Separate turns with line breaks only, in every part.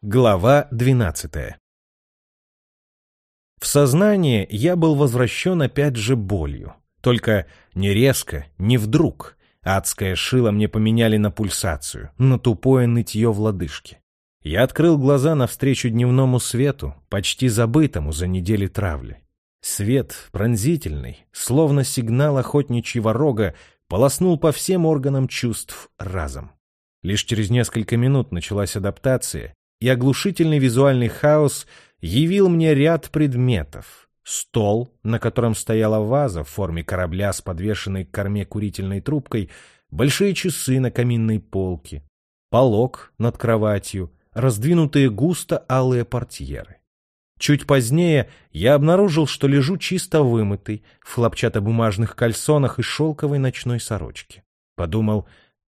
Глава 12 В сознание я был возвращен опять же болью. Только не резко, не вдруг. Адское шило мне поменяли на пульсацию, на тупое нытье в лодыжке. Я открыл глаза навстречу дневному свету, почти забытому за недели травли. Свет, пронзительный, словно сигнал охотничьего рога, полоснул по всем органам чувств разом. Лишь через несколько минут началась адаптация, и оглушительный визуальный хаос явил мне ряд предметов. Стол, на котором стояла ваза в форме корабля с подвешенной к корме курительной трубкой, большие часы на каминной полке, полог над кроватью, раздвинутые густо алые портьеры. Чуть позднее я обнаружил, что лежу чисто вымытый, в хлопчатобумажных кальсонах и шелковой ночной сорочке. Подумал,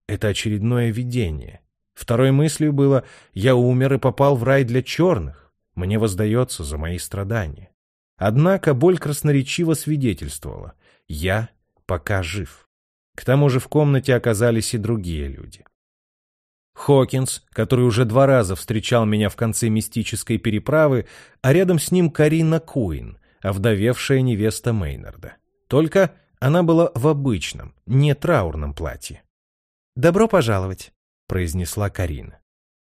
это очередное видение. Второй мыслью было «я умер и попал в рай для черных, мне воздается за мои страдания». Однако боль красноречиво свидетельствовала «я пока жив». К тому же в комнате оказались и другие люди. Хокинс, который уже два раза встречал меня в конце мистической переправы, а рядом с ним Карина Куин, овдовевшая невеста Мейнарда. Только она была в обычном, не траурном платье. «Добро пожаловать», произнесла Карина.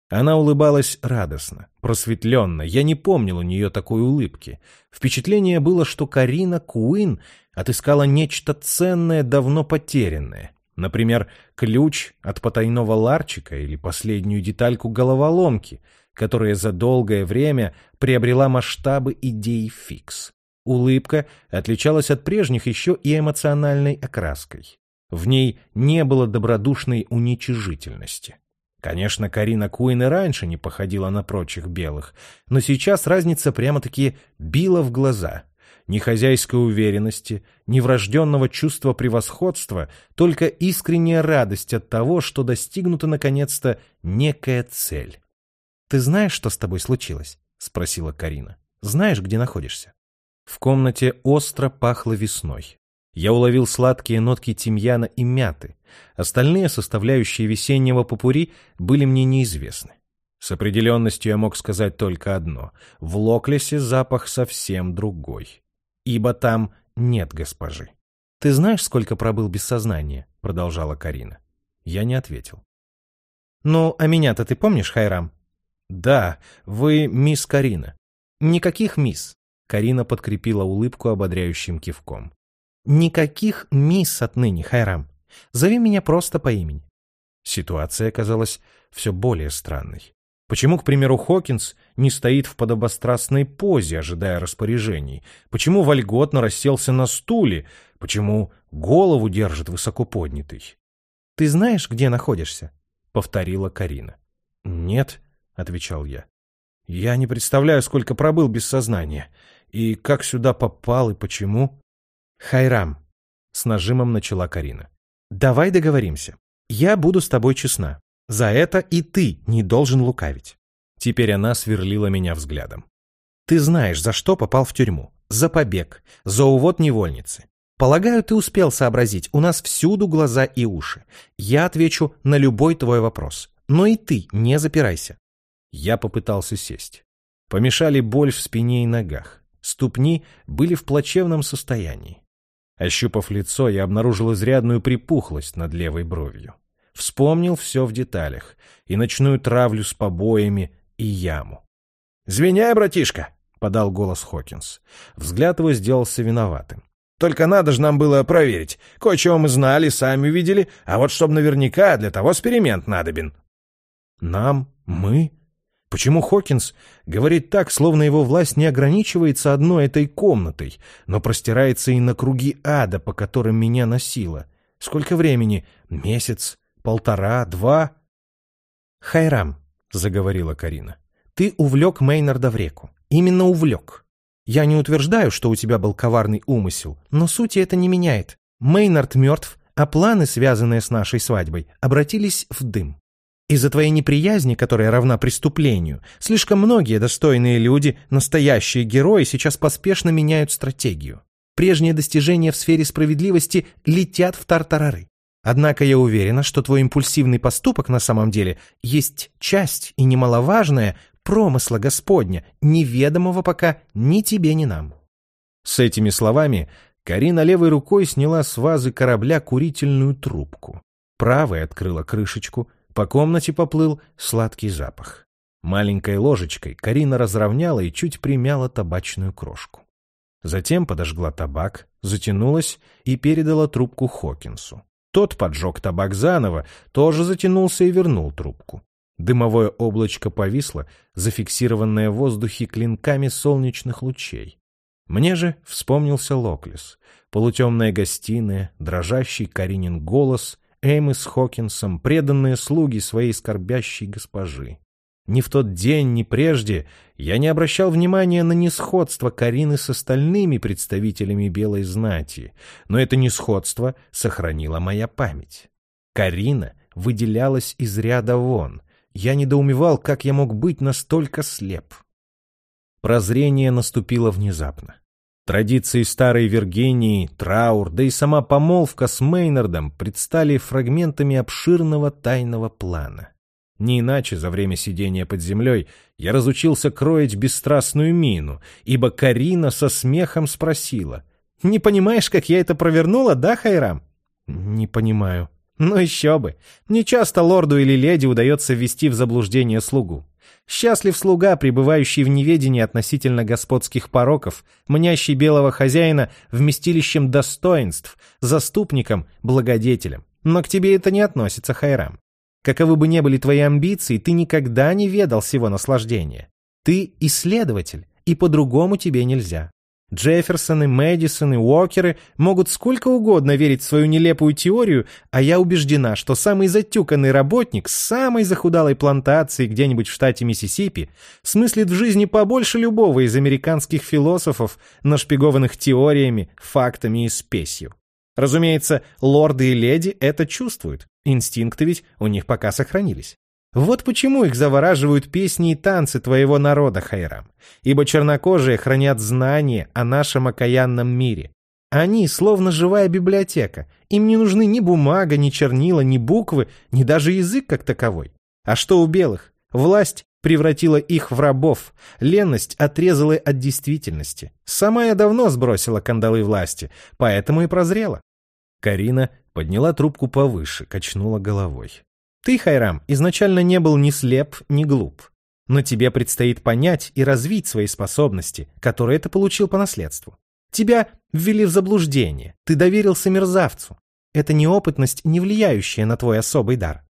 Она улыбалась радостно, просветленно. Я не помнил у нее такой улыбки. Впечатление было, что Карина Куин отыскала нечто ценное, давно потерянное. Например, ключ от потайного ларчика или последнюю детальку головоломки, которая за долгое время приобрела масштабы идей фикс. Улыбка отличалась от прежних еще и эмоциональной окраской. В ней не было добродушной уничижительности. Конечно, Карина Куин и раньше не походила на прочих белых, но сейчас разница прямо-таки била в глаза. Ни хозяйской уверенности, ни врожденного чувства превосходства, только искренняя радость от того, что достигнута наконец-то некая цель. «Ты знаешь, что с тобой случилось?» — спросила Карина. «Знаешь, где находишься?» В комнате остро пахло весной. Я уловил сладкие нотки тимьяна и мяты. Остальные составляющие весеннего попури были мне неизвестны. С определенностью я мог сказать только одно. В Локлесе запах совсем другой. Ибо там нет госпожи. «Ты знаешь, сколько пробыл без сознания?» — продолжала Карина. Я не ответил. «Ну, а меня-то ты помнишь, Хайрам?» «Да, вы мисс Карина». «Никаких мисс», — Карина подкрепила улыбку ободряющим кивком. Никаких мисс отныне, Хайрам. Зови меня просто по имени. Ситуация оказалась все более странной. Почему, к примеру, Хокинс не стоит в подобострастной позе, ожидая распоряжений? Почему вольготно расселся на стуле? Почему голову держит высоко поднятой? — Ты знаешь, где находишься? — повторила Карина. — Нет, — отвечал я. — Я не представляю, сколько пробыл без сознания. И как сюда попал, и почему. «Хайрам», — с нажимом начала Карина, — «давай договоримся. Я буду с тобой честна. За это и ты не должен лукавить». Теперь она сверлила меня взглядом. «Ты знаешь, за что попал в тюрьму. За побег, за увод невольницы. Полагаю, ты успел сообразить, у нас всюду глаза и уши. Я отвечу на любой твой вопрос. Но и ты не запирайся». Я попытался сесть. Помешали боль в спине и ногах. Ступни были в плачевном состоянии. Ощупав лицо, я обнаружил изрядную припухлость над левой бровью. Вспомнил все в деталях. И ночную травлю с побоями, и яму. «Звеняй, братишка!» — подал голос Хокинс. Взгляд его сделался виноватым. «Только надо же нам было проверить. Кое-чего мы знали, сами видели, а вот чтоб наверняка, для того эксперимент надобен». «Нам? Мы?» Почему Хокинс говорит так, словно его власть не ограничивается одной этой комнатой, но простирается и на круги ада, по которым меня носило? Сколько времени? Месяц? Полтора? Два? «Хайрам», — заговорила Карина, — «ты увлек Мейнарда в реку. Именно увлек. Я не утверждаю, что у тебя был коварный умысел, но сути это не меняет. Мейнард мертв, а планы, связанные с нашей свадьбой, обратились в дым. Из-за твоей неприязни, которая равна преступлению, слишком многие достойные люди, настоящие герои, сейчас поспешно меняют стратегию. Прежние достижения в сфере справедливости летят в тартарары. Однако я уверена, что твой импульсивный поступок на самом деле есть часть и немаловажная
промысла Господня, неведомого пока ни тебе, ни нам».
С этими словами Карина левой рукой сняла с вазы корабля курительную трубку. Правой открыла крышечку, по комнате поплыл сладкий запах. Маленькой ложечкой Карина разровняла и чуть примяла табачную крошку. Затем подожгла табак, затянулась и передала трубку Хокинсу. Тот поджег табак заново, тоже затянулся и вернул трубку. Дымовое облачко повисло, зафиксированное в воздухе клинками солнечных лучей. Мне же вспомнился Локлис, полутемная гостиная, дрожащий Каринин голос, Эймы с Хокинсом, преданные слуги своей скорбящей госпожи. Ни в тот день, ни прежде я не обращал внимания на несходство Карины с остальными представителями белой знати, но это несходство сохранила моя память. Карина выделялась из ряда вон. Я недоумевал, как я мог быть настолько слеп. Прозрение наступило внезапно. Традиции старой Виргинии, траур, да и сама помолвка с Мейнардом предстали фрагментами обширного тайного плана. Не иначе за время сидения под землей я разучился кроить бесстрастную мину, ибо Карина со смехом спросила. «Не понимаешь, как я это провернула, да, Хайрам?» «Не понимаю». «Ну еще бы. Не часто лорду или леди удается ввести в заблуждение слугу. Счастлив слуга, пребывающий в неведении относительно господских пороков, мнящий белого хозяина вместилищем достоинств, заступником, благодетелем. Но к тебе это не относится, Хайрам. Каковы бы ни были твои амбиции, ты никогда не ведал всего наслаждения. Ты исследователь, и по-другому тебе нельзя. Джефферсоны, Мэдисоны, Уокеры могут сколько угодно верить в свою нелепую теорию, а я убеждена, что самый затюканный работник с самой захудалой плантации где-нибудь в штате Миссисипи смыслит в жизни побольше любого из американских философов, нашпигованных теориями, фактами и спесью. Разумеется, лорды и леди это чувствуют, инстинкты ведь у них пока сохранились. Вот почему их завораживают песни и танцы твоего народа, Хайрам. Ибо чернокожие хранят знания о нашем окаянном мире. Они словно живая библиотека. Им не нужны ни бумага, ни чернила, ни буквы, ни даже язык как таковой. А что у белых? Власть превратила их в рабов, ленность отрезала от действительности. Сама я давно сбросила кандалы власти, поэтому и прозрела. Карина подняла трубку повыше, качнула головой. Ты, Хайрам, изначально не был ни слеп, ни глуп. Но тебе предстоит понять и развить свои способности, которые ты получил по наследству. Тебя ввели в заблуждение, ты доверился мерзавцу. Это неопытность, не влияющая на твой особый дар.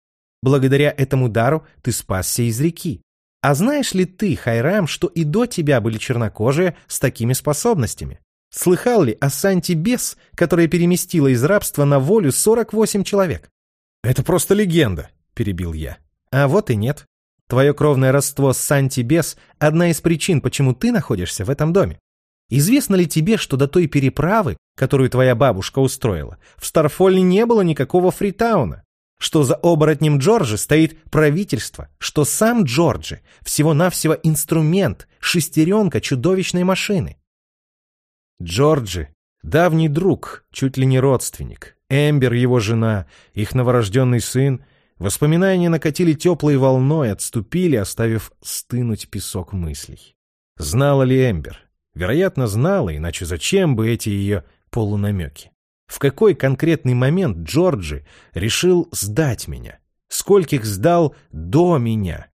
Благодаря этому дару ты спасся из реки. А знаешь ли ты, Хайрам, что и до тебя были чернокожие с такими способностями? Слыхал ли о Санти Бес, которая переместила из рабства на волю 48 человек? Это просто легенда, перебил я. А вот и нет. Твое кровное родство с Санти одна из причин, почему ты находишься в этом доме. Известно ли тебе, что до той переправы, которую твоя бабушка устроила, в Старфоле не было никакого фритауна? Что за оборотнем Джорджи стоит правительство, что сам Джорджи – всего-навсего инструмент, шестеренка чудовищной машины? Джорджи — давний друг, чуть ли не родственник. Эмбер — его жена, их новорожденный сын. Воспоминания накатили теплой волной, отступили, оставив стынуть песок мыслей. Знала ли Эмбер? Вероятно, знала, иначе зачем бы эти ее полунамеки? В какой конкретный момент Джорджи решил сдать меня? Скольких сдал до меня?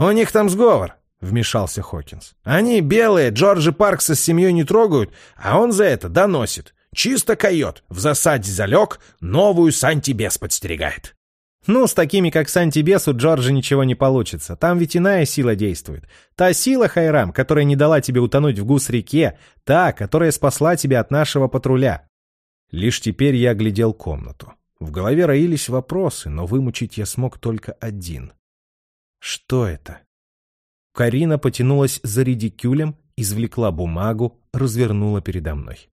«У них там сговор», — вмешался Хокинс. «Они белые, Джорджи Паркса с семьей не трогают, а он за это доносит. Чисто койот, в засаде залег, новую Сантибес подстерегает». «Ну, с такими, как Сантибес, у Джорджа ничего не получится. Там ведь иная сила действует. Та сила, Хайрам, которая не дала тебе утонуть в гус-реке, та, которая спасла тебя от нашего патруля». Лишь теперь я глядел комнату. В голове роились вопросы, но вымучить я смог только один. Что это? Карина потянулась за редикюлем, извлекла бумагу, развернула передо мной.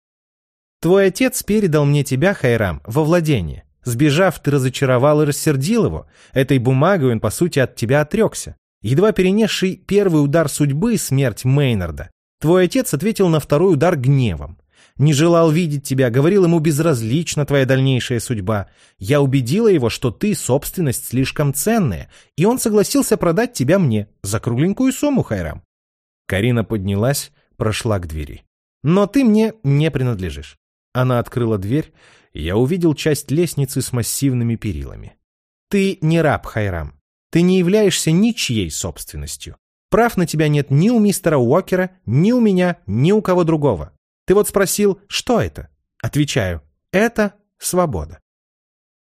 «Твой отец передал мне тебя, Хайрам, во владение. Сбежав, ты разочаровал и рассердил его. Этой бумагой он, по сути, от тебя отрекся. Едва перенесший первый удар судьбы, смерть Мейнарда, твой отец ответил на второй удар гневом.
Не желал видеть тебя, говорил ему безразлична твоя дальнейшая судьба. Я убедила его, что ты собственность слишком ценная, и он согласился продать тебя мне за кругленькую сумму, Хайрам.
Карина поднялась, прошла к двери.
Но ты мне не принадлежишь.
Она открыла дверь, я увидел часть лестницы с массивными перилами.
Ты не раб, Хайрам. Ты не являешься ничьей собственностью. Прав на тебя нет ни у мистера Уокера, ни у меня, ни у кого другого. Ты вот спросил, что это? Отвечаю, это свобода.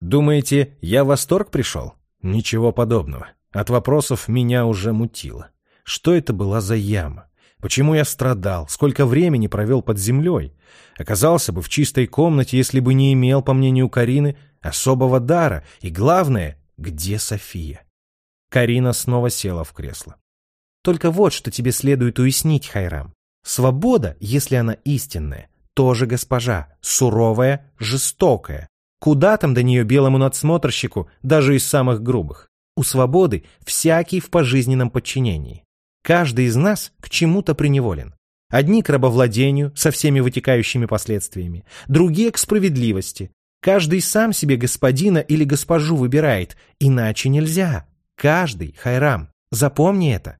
Думаете, я в восторг пришел? Ничего подобного. От вопросов меня уже мутило. Что это была за яма? Почему я страдал? Сколько времени провел под землей? Оказался бы в чистой комнате, если бы не имел, по мнению Карины, особого дара. И главное, где София? Карина снова села в кресло.
Только вот что тебе следует уяснить, Хайрам. Свобода, если она истинная, тоже госпожа, суровая, жестокая. Куда там до нее белому надсмотрщику, даже из самых грубых? У свободы всякий в пожизненном подчинении. Каждый из нас к чему-то приневолен. Одни к рабовладению со всеми вытекающими последствиями, другие к справедливости. Каждый сам себе господина или госпожу выбирает, иначе нельзя. Каждый, Хайрам, запомни это.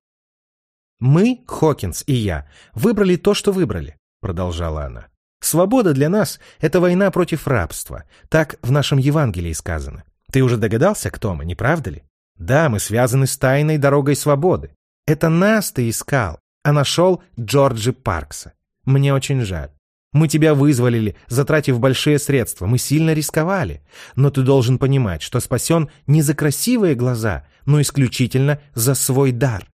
Мы, Хокинс и я, выбрали то, что выбрали, продолжала она. Свобода для нас — это война против рабства. Так в нашем Евангелии сказано. Ты уже догадался, кто мы, не правда ли? Да, мы связаны с тайной дорогой свободы. Это нас ты искал, а нашел Джорджи Паркса. Мне очень жаль. Мы тебя вызволили, затратив большие средства. Мы сильно рисковали. Но ты должен понимать, что спасен не за красивые глаза, но исключительно за свой дар.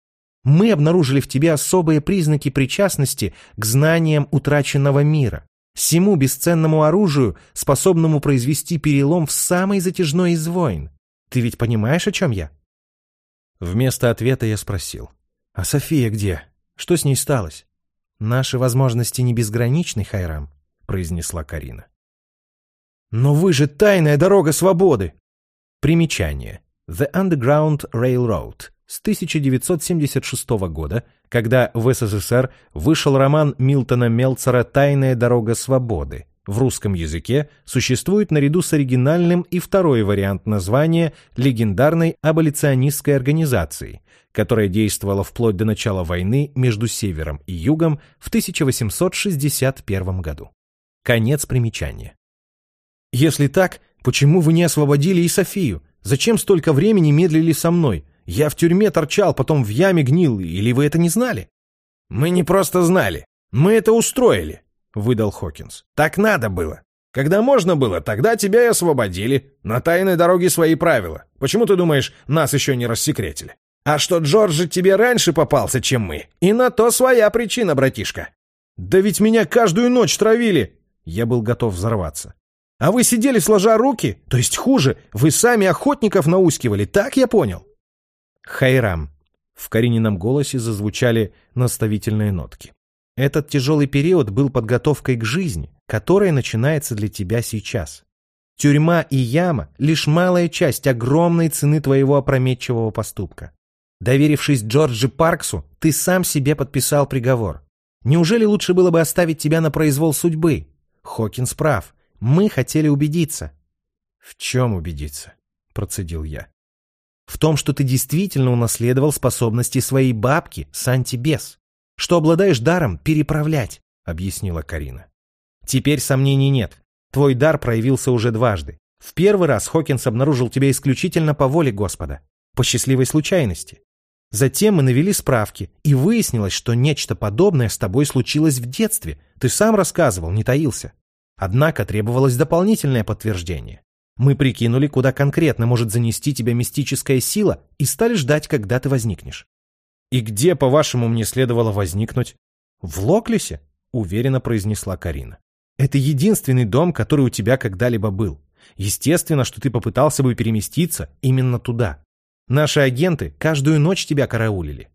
Мы обнаружили в тебе особые признаки причастности к знаниям утраченного мира, всему бесценному оружию, способному произвести перелом в самой затяжной из войн. Ты ведь понимаешь, о чем я?
Вместо ответа я спросил. «А София где? Что с ней сталось?»
«Наши возможности не безграничны, Хайрам», — произнесла Карина.
«Но вы же тайная дорога свободы!»
Примечание. The Underground Railroad с 1976 года, когда в СССР вышел роман Милтона Мелцера «Тайная дорога свободы». В русском языке существует наряду с оригинальным и второй вариант названия легендарной аболиционистской организации, которая действовала вплоть до начала войны между Севером и Югом в 1861 году. Конец примечания.
«Если так, почему вы не освободили и Софию? Зачем столько времени медлили со мной? Я в тюрьме торчал, потом в яме гнил, или вы это не знали?
Мы не просто знали. Мы это устроили, выдал Хокинс. Так надо было. Когда можно было, тогда тебя и освободили. На тайной дороге свои правила. Почему ты думаешь, нас еще не рассекретили? А что Джорджи тебе раньше попался, чем мы? И на то своя причина, братишка.
Да ведь меня каждую ночь травили. Я был готов взорваться. А вы сидели сложа руки? То есть хуже, вы сами охотников наускивали, так я понял?
Хайрам. В Каринином голосе зазвучали наставительные нотки. Этот тяжелый период был подготовкой к жизни, которая начинается для тебя сейчас. Тюрьма и яма — лишь малая часть огромной цены твоего опрометчивого поступка. Доверившись Джорджи Парксу, ты сам себе подписал приговор. Неужели лучше было бы оставить тебя на произвол судьбы? Хокинс прав. Мы хотели убедиться.
— В чем убедиться? — процедил я
в том, что ты действительно унаследовал способности своей бабки, Санти-Бес, что обладаешь даром переправлять, — объяснила Карина. Теперь сомнений нет. Твой дар проявился уже дважды. В первый раз Хокинс обнаружил тебя исключительно по воле Господа, по счастливой случайности. Затем мы навели справки, и выяснилось, что нечто подобное с тобой случилось в детстве. Ты сам рассказывал, не таился. Однако требовалось дополнительное подтверждение. Мы прикинули, куда конкретно может занести тебя мистическая сила, и стали ждать, когда ты возникнешь.
И где, по-вашему, мне следовало возникнуть?
В Локлисе, уверенно произнесла Карина. Это единственный дом, который у тебя когда-либо был. Естественно, что ты попытался бы переместиться именно туда. Наши агенты каждую ночь тебя караулили.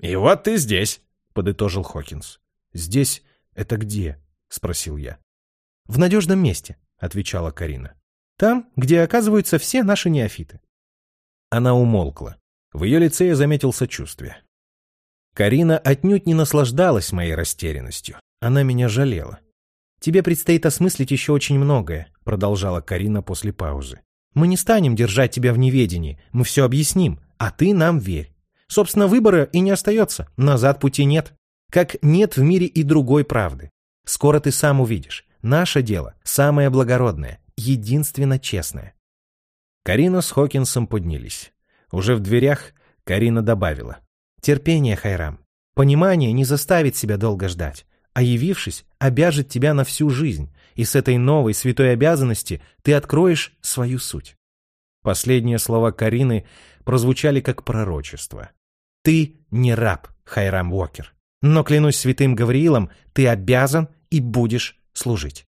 И вот ты здесь, подытожил Хокинс.
Здесь это где? спросил я.
В надежном месте, отвечала Карина. Там, где оказываются все наши неофиты.
Она умолкла. В ее лице я заметил сочувствие. Карина отнюдь не наслаждалась моей растерянностью. Она меня жалела.
Тебе предстоит осмыслить еще очень многое, продолжала Карина после паузы. Мы не станем держать тебя в неведении, мы все объясним, а ты нам верь. Собственно, выбора и не остается, назад пути нет. Как нет в мире и другой правды. Скоро ты сам увидишь. Наше дело самое благородное, единственно честное.
Карина с Хокинсом поднялись. Уже в дверях Карина добавила.
Терпение, Хайрам. Понимание не заставит себя долго ждать, а явившись, обяжет тебя на всю жизнь, и с этой новой святой обязанности ты откроешь свою суть.
Последние слова Карины прозвучали как пророчество.
Ты не раб, Хайрам Уокер, но, клянусь святым Гавриилом, ты обязан и будешь служить.